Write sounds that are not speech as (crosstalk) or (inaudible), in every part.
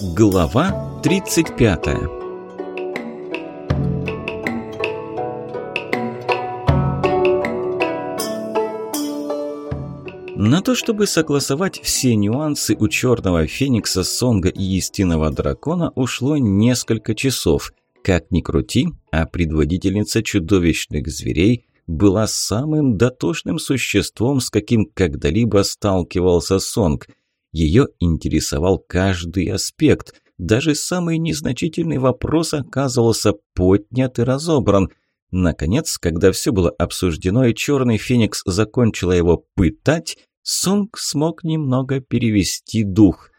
Глава 35 На то, чтобы согласовать все нюансы у черного феникса, сонга и истинного дракона, ушло несколько часов. Как ни крути, а предводительница чудовищных зверей была самым дотошным существом, с каким когда-либо сталкивался Сонг – ее интересовал каждый аспект. Даже самый незначительный вопрос оказывался поднят и разобран. Наконец, когда все было обсуждено и черный феникс закончила его пытать, Сунг смог немного перевести дух.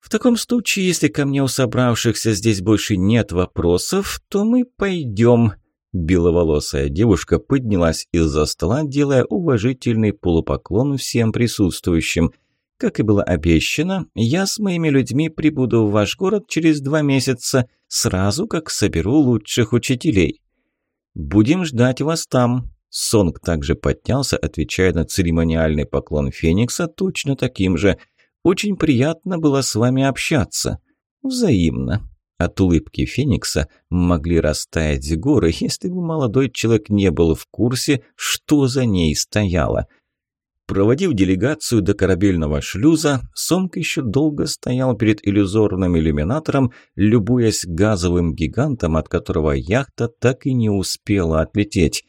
«В таком случае, если ко мне у собравшихся здесь больше нет вопросов, то мы пойдем», Беловолосая девушка поднялась из-за стола, делая уважительный полупоклон всем присутствующим – как и было обещано, я с моими людьми прибуду в ваш город через два месяца, сразу как соберу лучших учителей. Будем ждать вас там. Сонг также поднялся, отвечая на церемониальный поклон Феникса точно таким же. Очень приятно было с вами общаться. Взаимно. От улыбки Феникса могли растаять горы, если бы молодой человек не был в курсе, что за ней стояло – Проводив делегацию до корабельного шлюза, Сомк еще долго стоял перед иллюзорным иллюминатором, любуясь газовым гигантом, от которого яхта так и не успела отлететь.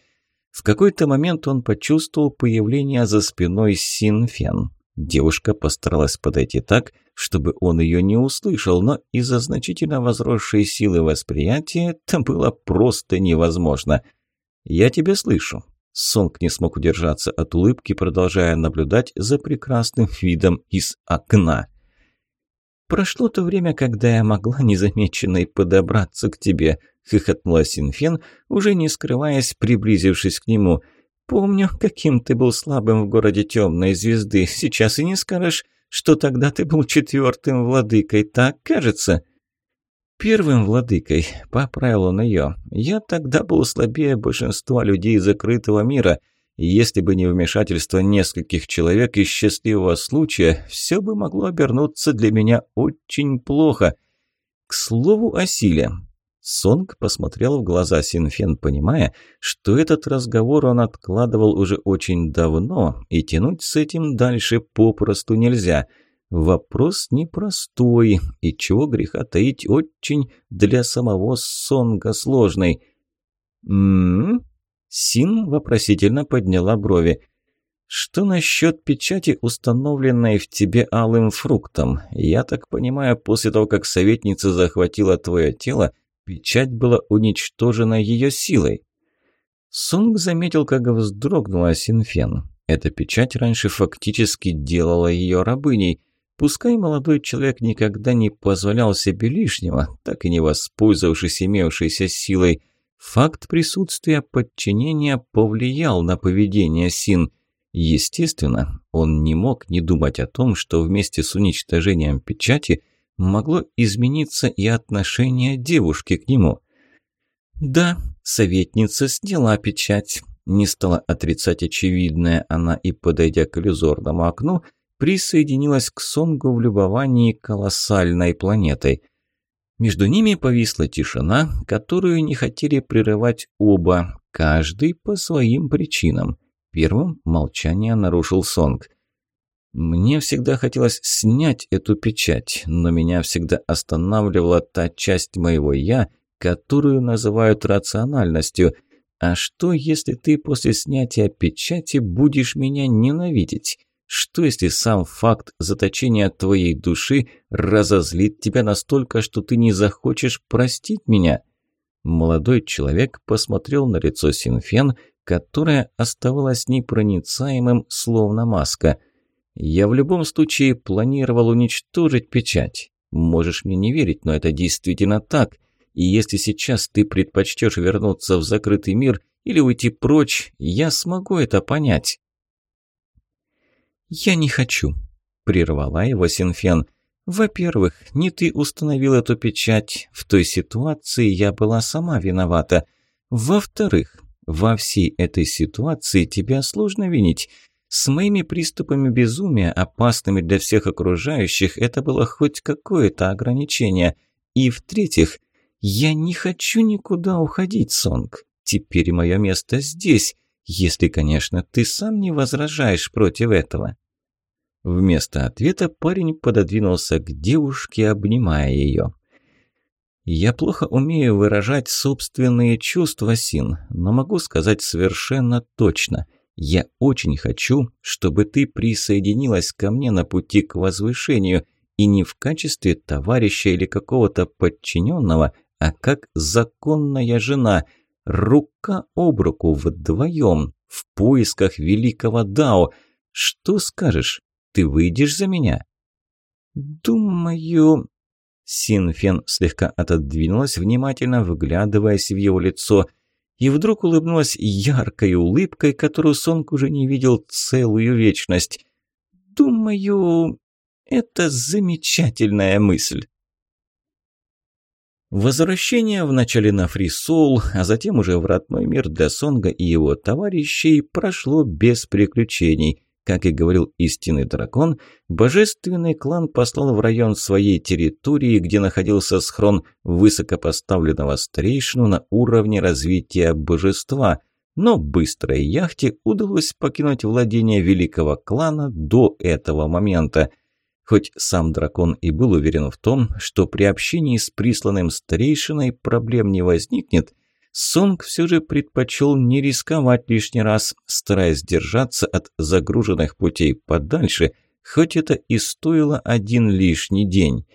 В какой-то момент он почувствовал появление за спиной Синфен. Девушка постаралась подойти так, чтобы он ее не услышал, но из-за значительно возросшей силы восприятия это было просто невозможно. «Я тебя слышу», Сонг не смог удержаться от улыбки, продолжая наблюдать за прекрасным (laughs) видом из окна. «Прошло то время, когда я могла незамеченной подобраться к тебе», — хохотнула Синфен, уже не скрываясь, приблизившись к нему. «Помню, каким ты был слабым в городе темной звезды. Сейчас и не скажешь, что тогда ты был четвертым владыкой, так кажется?» Первым владыкой по правилу он ее. Я тогда был слабее большинства людей закрытого мира. И если бы не вмешательство нескольких человек из счастливого случая, все бы могло обернуться для меня очень плохо. К слову о силе. Сонг посмотрел в глаза Синфен, понимая, что этот разговор он откладывал уже очень давно, и тянуть с этим дальше попросту нельзя – Вопрос непростой и чего греха таить очень для самого Сонга сложный. «М-м-м?» Син вопросительно подняла брови. «Что насчет печати, установленной в тебе алым фруктом? Я так понимаю, после того, как советница захватила твое тело, печать была уничтожена ее силой». Сунг заметил, как вздрогнула Синфен. Эта печать раньше фактически делала ее рабыней – Пускай молодой человек никогда не позволял себе лишнего, так и не воспользовавшись имевшейся силой, факт присутствия подчинения повлиял на поведение Син. Естественно, он не мог не думать о том, что вместе с уничтожением печати могло измениться и отношение девушки к нему. Да, советница сняла печать. Не стала отрицать очевидное она и, подойдя к иллюзорному окну, – присоединилась к Сонгу в любовании колоссальной планетой. Между ними повисла тишина, которую не хотели прерывать оба, каждый по своим причинам. Первым молчание нарушил Сонг. «Мне всегда хотелось снять эту печать, но меня всегда останавливала та часть моего «я», которую называют рациональностью. А что, если ты после снятия печати будешь меня ненавидеть?» Что если сам факт заточения твоей души разозлит тебя настолько, что ты не захочешь простить меня? Молодой человек посмотрел на лицо Синфен, которое оставалось непроницаемым, словно маска. Я в любом случае планировал уничтожить печать. Можешь мне не верить, но это действительно так. И если сейчас ты предпочтешь вернуться в закрытый мир или уйти прочь, я смогу это понять. «Я не хочу», — прервала его Синфен. «Во-первых, не ты установил эту печать. В той ситуации я была сама виновата. Во-вторых, во всей этой ситуации тебя сложно винить. С моими приступами безумия, опасными для всех окружающих, это было хоть какое-то ограничение. И в-третьих, я не хочу никуда уходить, Сонг. Теперь мое место здесь». Если, конечно, ты сам не возражаешь против этого». Вместо ответа парень пододвинулся к девушке, обнимая ее. «Я плохо умею выражать собственные чувства, Син, но могу сказать совершенно точно. Я очень хочу, чтобы ты присоединилась ко мне на пути к возвышению, и не в качестве товарища или какого-то подчиненного, а как законная жена – рука об руку вдвоем в поисках великого Дао. Что скажешь? Ты выйдешь за меня? Думаю... Синфен слегка отодвинулась, внимательно выглядываясь в его лицо, и вдруг улыбнулась яркой улыбкой, которую Сонг уже не видел целую вечность. «Думаю, это замечательная мысль». Возвращение вначале на Фрисул, а затем уже в родной мир для и его товарищей прошло без приключений. Как и говорил истинный дракон, божественный клан послал в район своей территории, где находился схрон высокопоставленного старейшину на уровне развития божества, но быстрой яхте удалось покинуть владение великого клана до этого момента – Хоть сам дракон и был уверен в том, что при общении с присланным старейшиной проблем не возникнет, Сонг все же предпочел не рисковать лишний раз, стараясь держаться от загруженных путей подальше, хоть это и стоило один лишний день.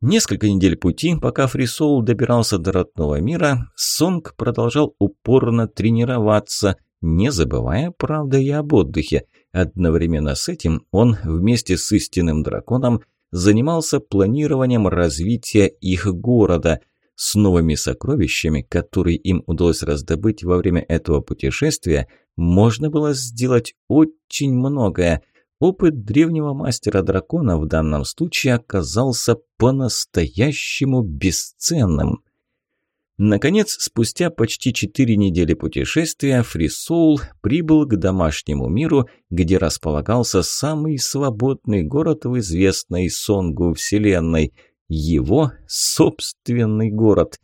Несколько недель пути, пока Фрисол добирался до родного мира, Сонг продолжал упорно тренироваться, не забывая, правда, и об отдыхе – Одновременно с этим он вместе с истинным драконом занимался планированием развития их города с новыми сокровищами, которые им удалось раздобыть во время этого путешествия, можно было сделать очень многое. Опыт древнего мастера дракона в данном случае оказался по-настоящему бесценным. Наконец, спустя почти четыре недели путешествия, Фрисул прибыл к домашнему миру, где располагался самый свободный город в известной Сонгу вселенной – его собственный город.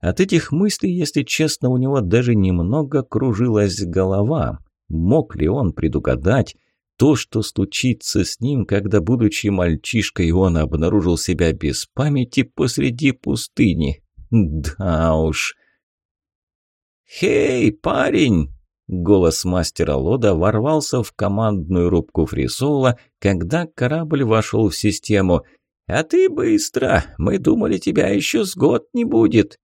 От этих мыслей, если честно, у него даже немного кружилась голова. Мог ли он предугадать то, что случится с ним, когда, будучи мальчишкой, он обнаружил себя без памяти посреди пустыни? Да уж. «Хей, парень!» Голос мастера Лода ворвался в командную рубку фрисола, когда корабль вошел в систему. «А ты быстро! Мы думали, тебя еще с год не будет!»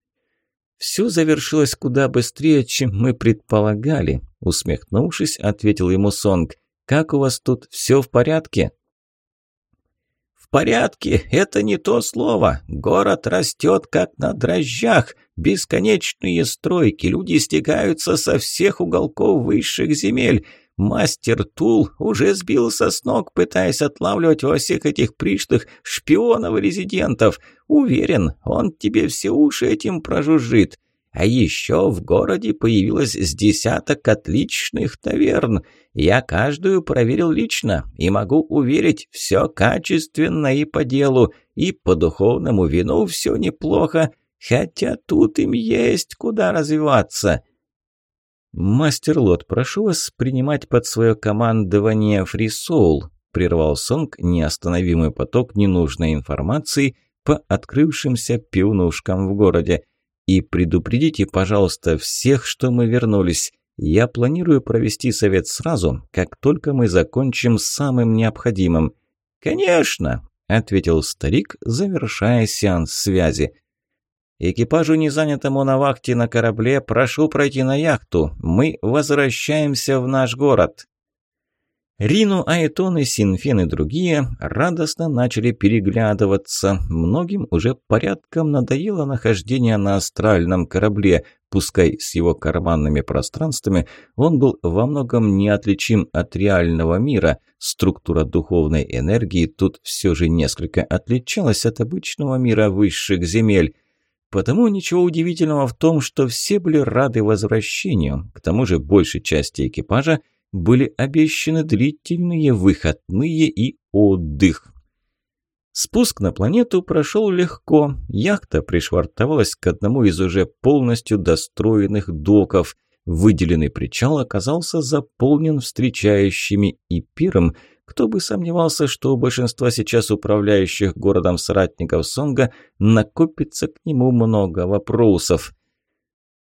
«Все завершилось куда быстрее, чем мы предполагали», — усмехнувшись, ответил ему Сонг. «Как у вас тут все в порядке?» «В порядке, это не то слово. Город растет, как на дрожжах. Бесконечные стройки, люди стекаются со всех уголков высших земель. Мастер Тул уже сбился с ног, пытаясь отлавливать во всех этих пришлых шпионов и резидентов. Уверен, он тебе все уши этим прожужжит. А еще в городе появилось с десяток отличных таверн. Я каждую проверил лично и могу уверить, все качественно и по делу, и по духовному вину все неплохо, хотя тут им есть куда развиваться. «Мастер Лот, прошу вас принимать под свое командование фрисол», прервал Сонг неостановимый поток ненужной информации по открывшимся пивнушкам в городе – и предупредите, пожалуйста, всех, что мы вернулись. Я планирую провести совет сразу, как только мы закончим самым необходимым». «Конечно», – ответил старик, завершая сеанс связи. «Экипажу, не занятому на вахте на корабле, прошу пройти на яхту. Мы возвращаемся в наш город». Рину, Айтон и Синфен и другие радостно начали переглядываться. Многим уже порядком надоело нахождение на астральном корабле. Пускай с его карманными пространствами он был во многом неотличим от реального мира. Структура духовной энергии тут все же несколько отличалась от обычного мира высших земель. Потому ничего удивительного в том, что все были рады возвращению. К тому же большей части экипажа – были обещаны длительные выходные и отдых. Спуск на планету прошел легко. Яхта пришвартовалась к одному из уже полностью достроенных доков. Выделенный причал оказался заполнен встречающими и пиром. Кто бы сомневался, что у большинства сейчас управляющих городом соратников Сонга накопится к нему много вопросов.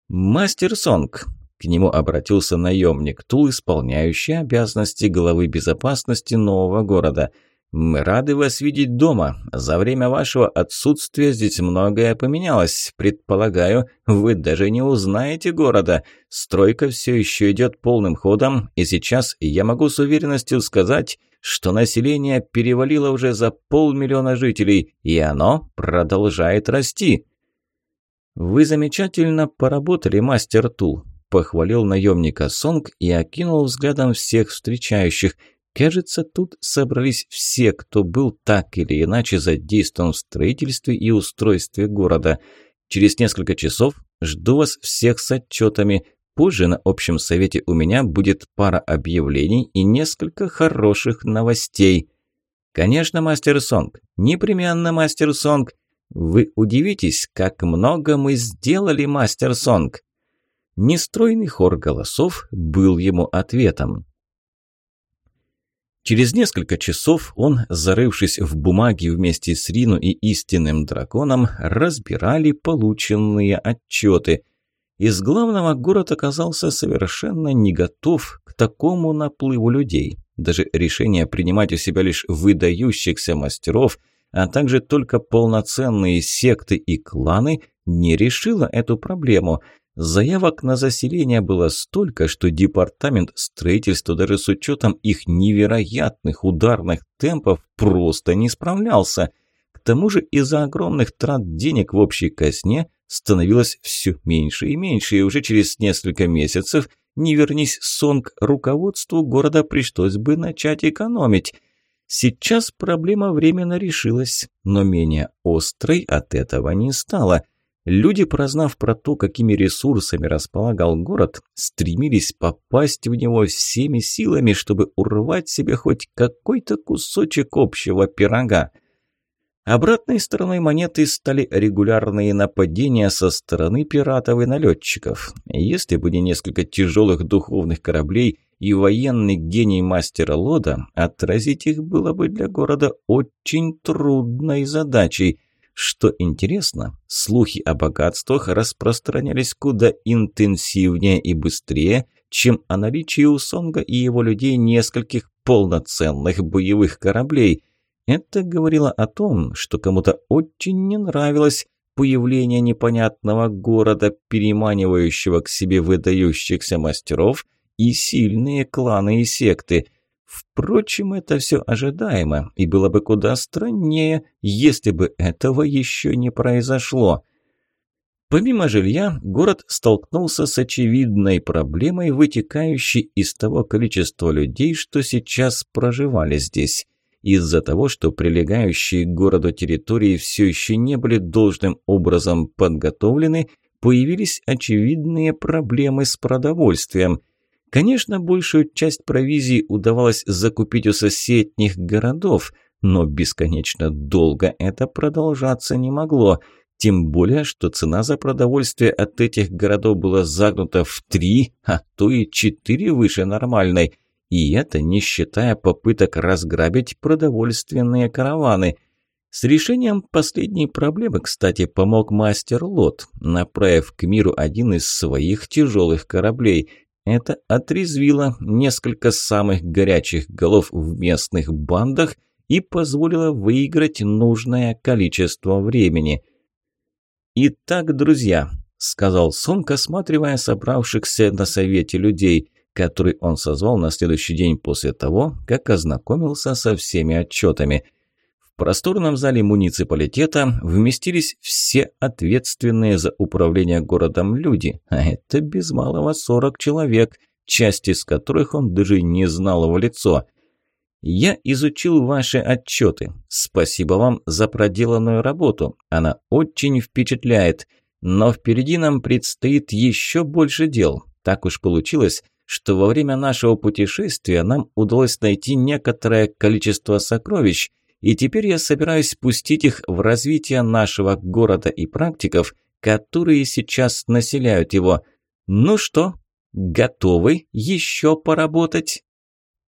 «Мастер Сонг, к нему обратился наемник Тул, исполняющий обязанности главы безопасности нового города. «Мы рады вас видеть дома. За время вашего отсутствия здесь многое поменялось. Предполагаю, вы даже не узнаете города. Стройка все еще идет полным ходом, и сейчас я могу с уверенностью сказать, что население перевалило уже за полмиллиона жителей, и оно продолжает расти». «Вы замечательно поработали, мастер Тул похвалил наемника Сонг и окинул взглядом всех встречающих. Кажется, тут собрались все, кто был так или иначе задействован в строительстве и устройстве города. Через несколько часов жду вас всех с отчетами. Позже на общем совете у меня будет пара объявлений и несколько хороших новостей. Конечно, мастер Сонг. Непременно, мастер Сонг. Вы удивитесь, как много мы сделали, мастер Сонг. Нестройный хор голосов был ему ответом. Через несколько часов он, зарывшись в бумаги вместе с Рину и истинным драконом, разбирали полученные отчеты. Из главного город оказался совершенно не готов к такому наплыву людей. Даже решение принимать у себя лишь выдающихся мастеров, а также только полноценные секты и кланы, не решило эту проблему – Заявок на заселение было столько, что департамент строительства даже с учетом их невероятных ударных темпов просто не справлялся. К тому же из-за огромных трат денег в общей казне становилось все меньше и меньше, и уже через несколько месяцев, не вернись Сонг, руководству города пришлось бы начать экономить. Сейчас проблема временно решилась, но менее острой от этого не стало – Люди, прознав про то, какими ресурсами располагал город, стремились попасть в него всеми силами, чтобы урвать себе хоть какой-то кусочек общего пирога. Обратной стороной монеты стали регулярные нападения со стороны пиратов и налетчиков. Если бы не несколько тяжелых духовных кораблей и военный гений мастера Лода, отразить их было бы для города очень трудной задачей – что интересно, слухи о богатствах распространялись куда интенсивнее и быстрее, чем о наличии у Сонга и его людей нескольких полноценных боевых кораблей. Это говорило о том, что кому-то очень не нравилось появление непонятного города, переманивающего к себе выдающихся мастеров и сильные кланы и секты. Впрочем, это все ожидаемо, и было бы куда страннее, если бы этого еще не произошло. Помимо жилья, город столкнулся с очевидной проблемой, вытекающей из того количества людей, что сейчас проживали здесь. Из-за того, что прилегающие к городу территории все еще не были должным образом подготовлены, появились очевидные проблемы с продовольствием – Конечно, большую часть провизии удавалось закупить у соседних городов, но бесконечно долго это продолжаться не могло, тем более, что цена за продовольствие от этих городов была загнута в три, а то и четыре выше нормальной, и это не считая попыток разграбить продовольственные караваны – с решением последней проблемы, кстати, помог мастер Лот, направив к миру один из своих тяжелых кораблей – это отрезвило несколько самых горячих голов в местных бандах и позволило выиграть нужное количество времени. «Итак, друзья», – сказал Сумка, осматривая собравшихся на совете людей, который он созвал на следующий день после того, как ознакомился со всеми отчетами – просторном зале муниципалитета вместились все ответственные за управление городом люди, а это без малого 40 человек, часть из которых он даже не знал его лицо. «Я изучил ваши отчеты. Спасибо вам за проделанную работу. Она очень впечатляет. Но впереди нам предстоит еще больше дел. Так уж получилось, что во время нашего путешествия нам удалось найти некоторое количество сокровищ – и теперь я собираюсь пустить их в развитие нашего города и практиков, которые сейчас населяют его. Ну что, готовы еще поработать?